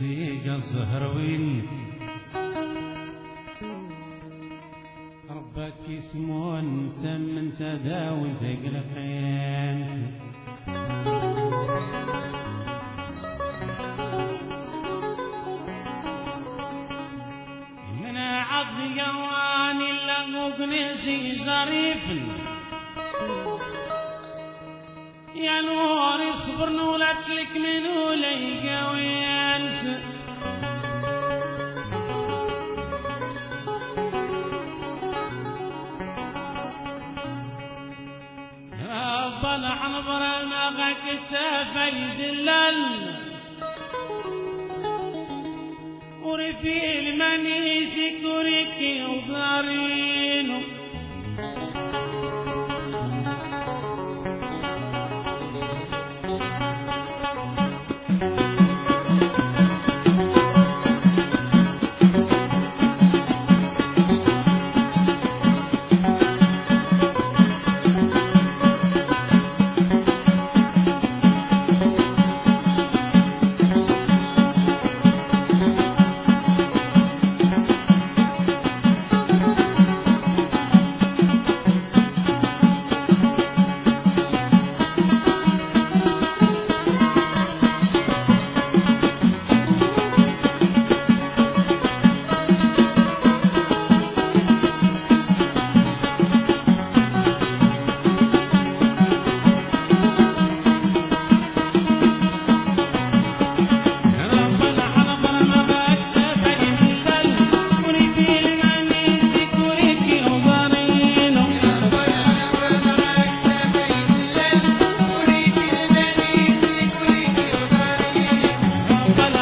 زيق الزهروين ربك يسمون تم تداوي تقلقين من عض قواني لقوك نسي ظريف. يا نور اصبر نولت لك من ولي وينس حنظر ما كتافي دلال ورفي المنيس كوريكي I'll